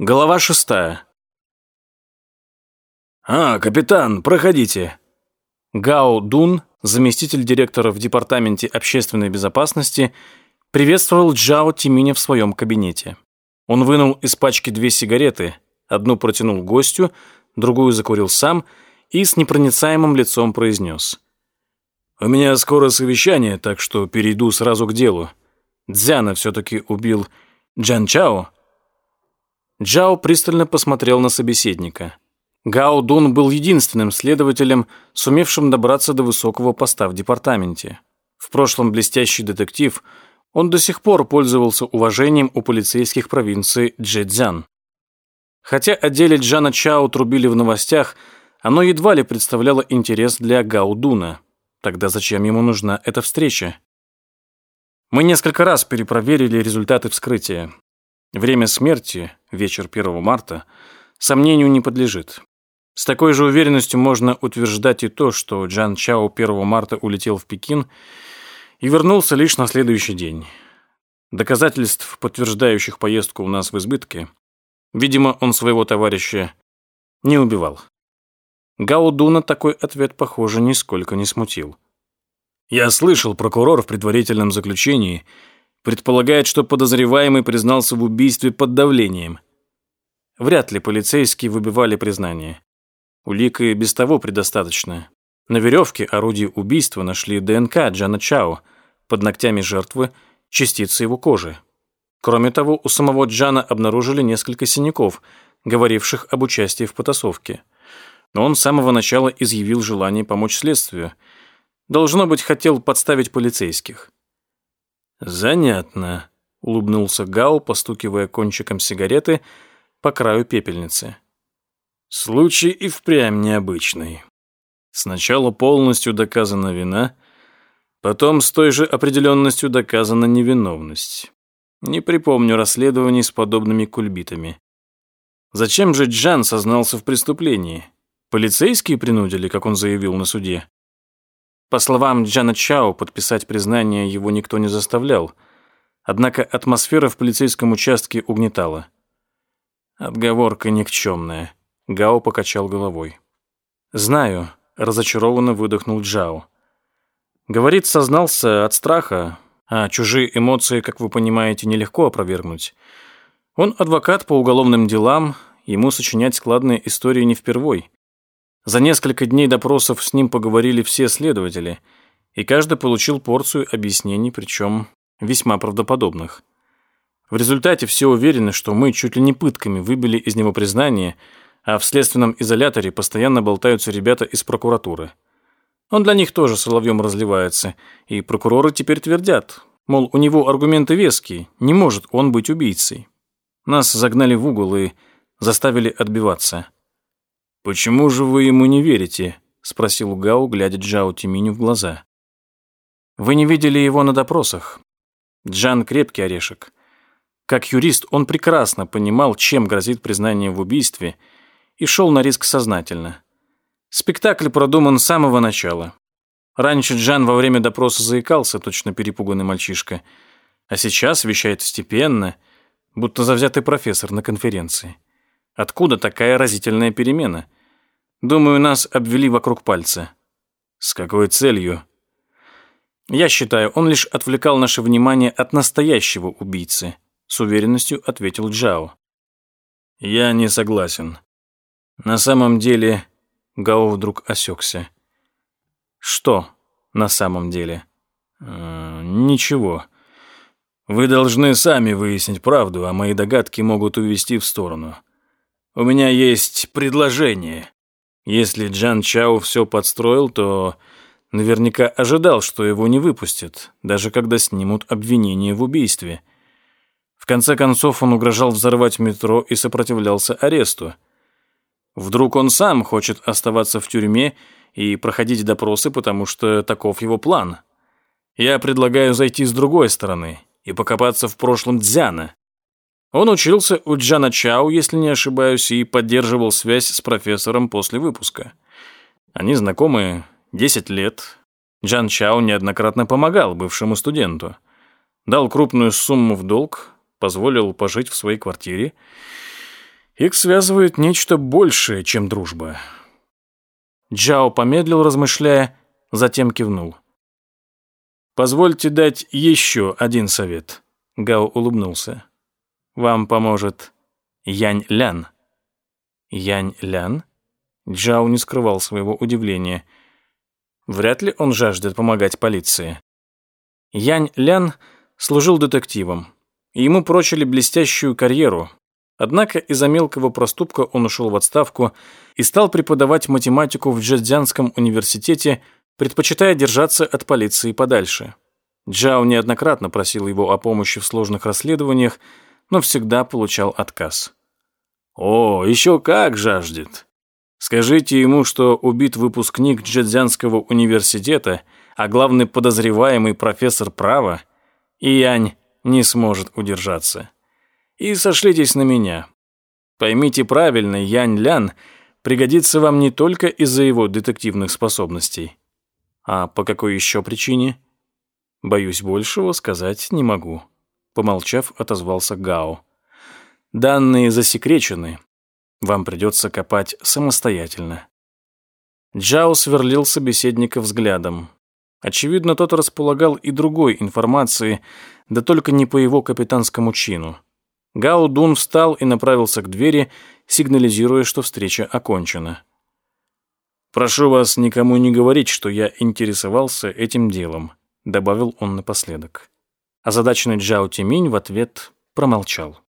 Глава шестая. «А, капитан, проходите». Гао Дун, заместитель директора в Департаменте общественной безопасности, приветствовал Джао Тиминя в своем кабинете. Он вынул из пачки две сигареты, одну протянул гостю, другую закурил сам и с непроницаемым лицом произнес. «У меня скоро совещание, так что перейду сразу к делу. Дзяна все-таки убил Джан Чао?» Джао пристально посмотрел на собеседника. Гао Дун был единственным следователем, сумевшим добраться до высокого поста в департаменте. В прошлом блестящий детектив, он до сих пор пользовался уважением у полицейских провинций Джэцзян. Хотя о деле Джана Чао трубили в новостях, оно едва ли представляло интерес для Гао Дуна. Тогда зачем ему нужна эта встреча? Мы несколько раз перепроверили результаты вскрытия. Время смерти, вечер 1 марта, сомнению не подлежит. С такой же уверенностью можно утверждать и то, что Джан Чао 1 марта улетел в Пекин и вернулся лишь на следующий день. Доказательств, подтверждающих поездку у нас в избытке, видимо, он своего товарища не убивал. Гао Дуна такой ответ, похоже, нисколько не смутил. Я слышал, прокурор в предварительном заключении – предполагает, что подозреваемый признался в убийстве под давлением. Вряд ли полицейские выбивали признание. Улик и без того предостаточно. На веревке орудия убийства нашли ДНК Джана Чао, под ногтями жертвы частицы его кожи. Кроме того, у самого Джана обнаружили несколько синяков, говоривших об участии в потасовке. Но он с самого начала изъявил желание помочь следствию. Должно быть, хотел подставить полицейских. «Занятно», — улыбнулся Гао, постукивая кончиком сигареты по краю пепельницы. «Случай и впрямь необычный. Сначала полностью доказана вина, потом с той же определенностью доказана невиновность. Не припомню расследований с подобными кульбитами. Зачем же Джан сознался в преступлении? Полицейские принудили, как он заявил на суде? По словам Джана Чао, подписать признание его никто не заставлял. Однако атмосфера в полицейском участке угнетала. Отговорка никчемная. Гао покачал головой. «Знаю», — разочарованно выдохнул Джао. Говорит, сознался от страха, а чужие эмоции, как вы понимаете, нелегко опровергнуть. Он адвокат по уголовным делам, ему сочинять складные истории не впервой. За несколько дней допросов с ним поговорили все следователи, и каждый получил порцию объяснений, причем весьма правдоподобных. В результате все уверены, что мы чуть ли не пытками выбили из него признание, а в следственном изоляторе постоянно болтаются ребята из прокуратуры. Он для них тоже соловьем разливается, и прокуроры теперь твердят, мол, у него аргументы веские, не может он быть убийцей. Нас загнали в угол и заставили отбиваться. «Почему же вы ему не верите?» — спросил Гау, глядя Джао Тиминю в глаза. «Вы не видели его на допросах. Джан крепкий орешек. Как юрист он прекрасно понимал, чем грозит признание в убийстве, и шел на риск сознательно. Спектакль продуман с самого начала. Раньше Джан во время допроса заикался, точно перепуганный мальчишка, а сейчас вещает степенно, будто завзятый профессор на конференции. Откуда такая разительная перемена? Думаю, нас обвели вокруг пальца. С какой целью? Я считаю, он лишь отвлекал наше внимание от настоящего убийцы, с уверенностью ответил Джао. Я не согласен. На самом деле, Гао вдруг осекся. Что на самом деле? Э, ничего. Вы должны сами выяснить правду, а мои догадки могут увести в сторону. У меня есть предложение. Если Джан Чао все подстроил, то наверняка ожидал, что его не выпустят, даже когда снимут обвинение в убийстве. В конце концов, он угрожал взорвать метро и сопротивлялся аресту. Вдруг он сам хочет оставаться в тюрьме и проходить допросы, потому что таков его план. Я предлагаю зайти с другой стороны и покопаться в прошлом Дзяна. Он учился у Джана Чао, если не ошибаюсь, и поддерживал связь с профессором после выпуска. Они знакомы 10 лет. Джан Чао неоднократно помогал бывшему студенту. Дал крупную сумму в долг, позволил пожить в своей квартире. Их связывает нечто большее, чем дружба. Джао помедлил, размышляя, затем кивнул. «Позвольте дать еще один совет», — Гао улыбнулся. «Вам поможет Янь Лян». Янь Лян? Джао не скрывал своего удивления. Вряд ли он жаждет помогать полиции. Янь Лян служил детективом, и ему прочили блестящую карьеру, Однако из-за мелкого проступка он ушел в отставку и стал преподавать математику в Джэцзянском университете, предпочитая держаться от полиции подальше. Джао неоднократно просил его о помощи в сложных расследованиях, но всегда получал отказ. «О, еще как жаждет! Скажите ему, что убит выпускник Джэцзянского университета, а главный подозреваемый профессор права, и Янь не сможет удержаться и сошлитесь на меня. Поймите правильно, Янь Лян пригодится вам не только из-за его детективных способностей. А по какой еще причине? Боюсь, большего сказать не могу. Помолчав, отозвался Гао. Данные засекречены. Вам придется копать самостоятельно. Джао сверлил собеседника взглядом. Очевидно, тот располагал и другой информацией, да только не по его капитанскому чину. Гао Дун встал и направился к двери, сигнализируя, что встреча окончена. «Прошу вас никому не говорить, что я интересовался этим делом», добавил он напоследок. Озадаченный Джао Тиминь в ответ промолчал.